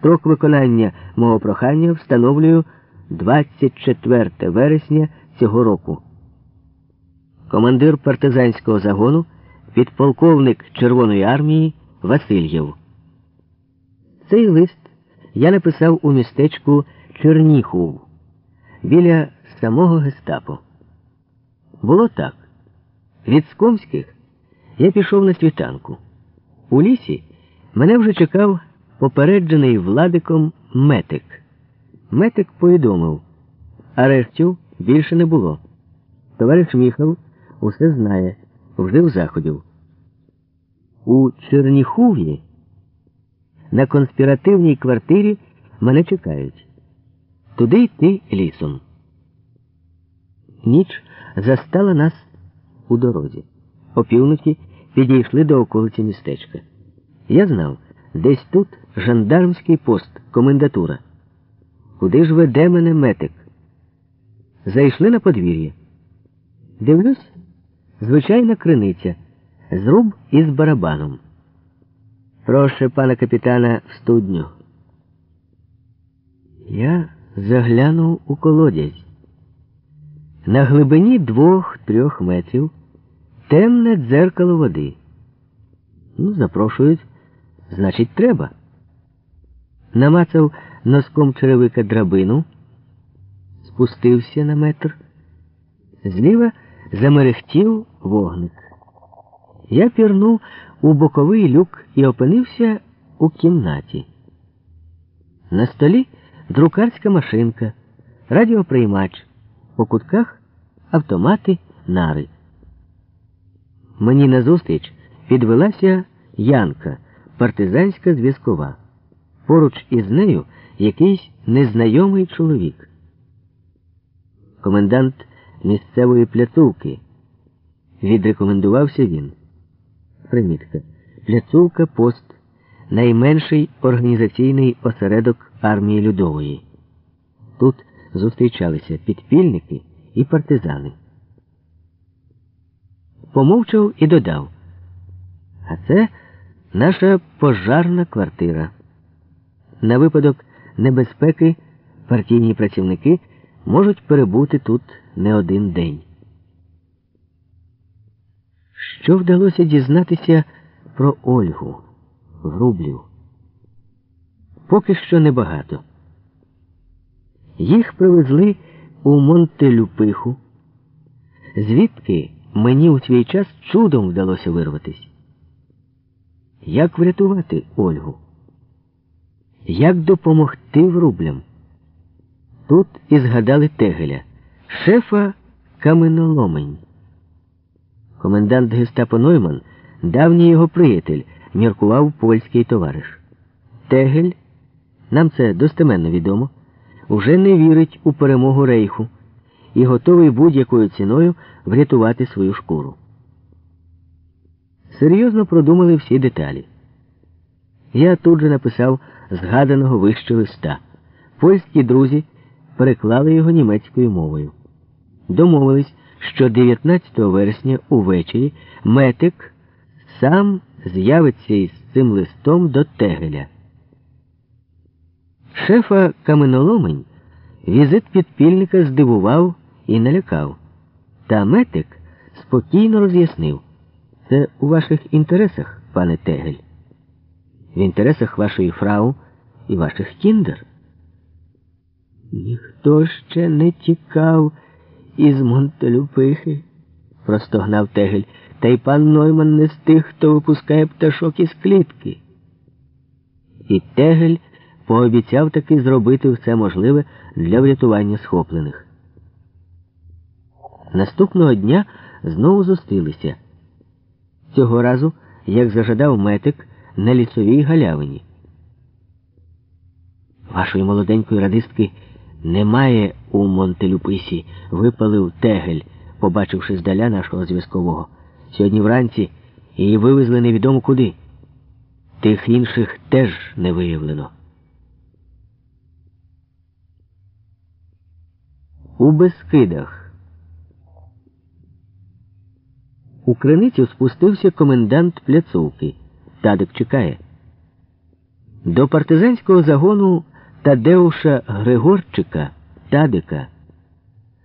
Строк виконання мого прохання встановлюю 24 вересня цього року. Командир партизанського загону, підполковник Червоної армії Васильєв. Цей лист я написав у містечку Черніхов біля самого гестапо. Було так. Від Скомських я пішов на світанку. У лісі мене вже чекав попереджений владиком метик. Метик повідомив, арештів більше не було. Товариш Міхал усе знає, вжив заходів. У Черніхові на конспіративній квартирі мене чекають. Туди йти лісом. Ніч застала нас у дорозі. Опівночі підійшли до околиці містечка. Я знав, десь тут жандармський пост, комендатура. Куди ж веде мене метик? Зайшли на подвір'я. Дивлюсь, звичайна криниця, зруб із барабаном. Прошу пана капітана в студню. Я заглянув у колодязь. На глибині двох-трьох метрів темне дзеркало води. Ну, запрошують, значить, треба. Намацав носком черевика драбину, спустився на метр. Зліва замерехтів вогник. Я пірнув у боковий люк і опинився у кімнаті. На столі друкарська машинка, радіоприймач, по кутках автомати, нари. Мені назустріч підвелася Янка, партизанська зв'язкова. Поруч із нею якийсь незнайомий чоловік. Комендант місцевої пляцовки. Відрекомендувався він. Примітка. Пляцовка пост найменший організаційний осередок армії Людової. Тут зустрічалися підпільники і партизани. Помовчав і додав. А це наша пожарна квартира. На випадок небезпеки партійні працівники можуть перебути тут не один день. Що вдалося дізнатися про Ольгу Врублів? Поки що небагато. Їх привезли у Монтелюпиху, звідки мені у свій час чудом вдалося вирватися. Як врятувати Ольгу? Як допомогти врублям? Тут і згадали Тегеля, шефа Каменоломень. Комендант гестапо Нойман, давній його приятель, міркував польський товариш. Тегель, нам це достеменно відомо, уже не вірить у перемогу рейху і готовий будь-якою ціною врятувати свою шкуру. Серйозно продумали всі деталі. Я тут же написав згаданого вище листа. Польські друзі переклали його німецькою мовою. Домовились, що 19 вересня увечері Метик сам з'явиться із цим листом до Тегеля. Шефа каменоломень візит підпільника здивував і налякав. Та Метик спокійно роз'яснив. Це у ваших інтересах, пане Тегель. В інтересах вашої фрау і ваших кіндер. Ніхто ще не тікав із Монтелюпихи, простогнав Тегель, та й пан Нойман не з тих, хто випускає пташок із клітки. І Тегель пообіцяв таки зробити все можливе для врятування схоплених. Наступного дня знову зустрілися. Цього разу, як зажадав метик, на лісовій галявині. Вашої молоденької радистки немає у Монтелюписі, випалив тегель, побачивши здаля нашого зв'язкового. Сьогодні вранці її вивезли невідомо куди. Тих інших теж не виявлено. У Бескидах. У криницю спустився комендант пляцовки. Тадик чекає. До партизанського загону Тадеуша Григорчика Тадика